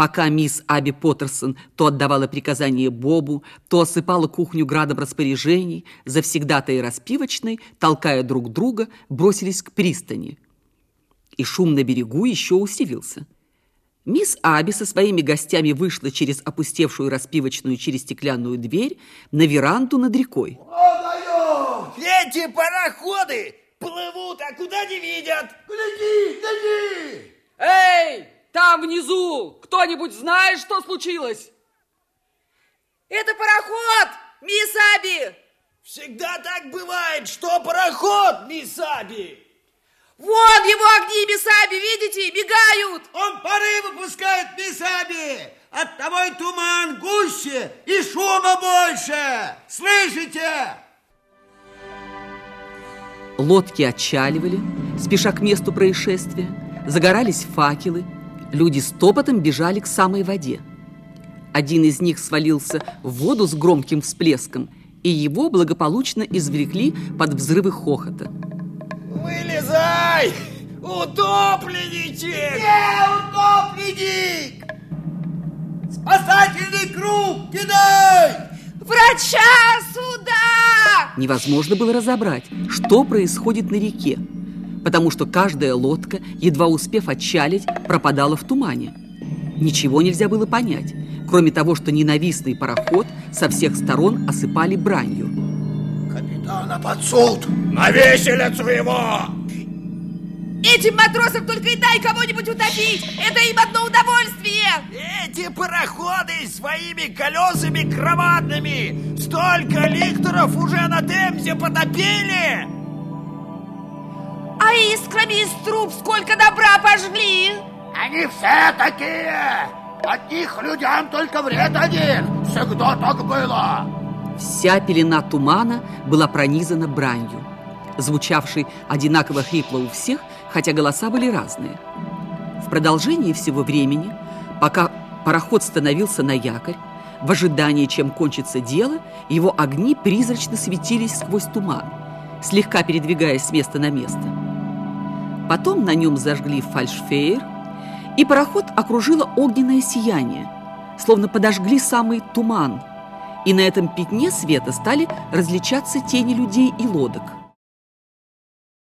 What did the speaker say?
Пока мисс Аби Поттерсон то отдавала приказания Бобу, то осыпала кухню градом распоряжений, завсегда-то и распивочной, толкая друг друга, бросились к пристани. И шум на берегу еще усилился. Мисс Аби со своими гостями вышла через опустевшую распивочную через стеклянную дверь на веранду над рекой. Эти пароходы плывут, а куда не видят? Гляди, гляди! Эй, там внизу! Кто-нибудь знает, что случилось? Это пароход, мисс Аби! Всегда так бывает, что пароход, мисс Аби! Вон его огни, мисс Аби, видите, бегают! Он пары выпускает, мисс Аби! Оттого и туман гуще, и шума больше! Слышите? Лодки отчаливали, спеша к месту происшествия, загорались факелы, люди стопотом бежали к самой воде. Один из них свалился в воду с громким всплеском, и его благополучно извлекли под взрывы хохота. Вылезай! Утопленничек! Не, утопленник! Спасательный круг кидай! Врача сюда! Невозможно было разобрать, что происходит на реке, потому что каждая лодка, едва успев отчалить, пропадала в тумане. Ничего нельзя было понять, кроме того, что ненавистный пароход со всех сторон осыпали бранью. Капитана под суд! На виселицу его! Этим матросам только и дай кого-нибудь утопить! Это им одно удовольствие! Эти пароходы своими колесами громадными столько лихтеров уже на Темзе потопили! Искрами из труб сколько добра пожгли! Они все такие! От них людям только вред один! Всегда так было! Вся пелена тумана была пронизана бранью, звучавшей одинаково хрипло у всех, хотя голоса были разные. В продолжении всего времени, пока пароход становился на якорь, в ожидании, чем кончится дело, его огни призрачно светились сквозь туман, слегка передвигаясь с места на место. Потом на нем зажгли фальшфейер, и пароход окружило огненное сияние, словно подожгли самый туман, и на этом пятне света стали различаться тени людей и лодок –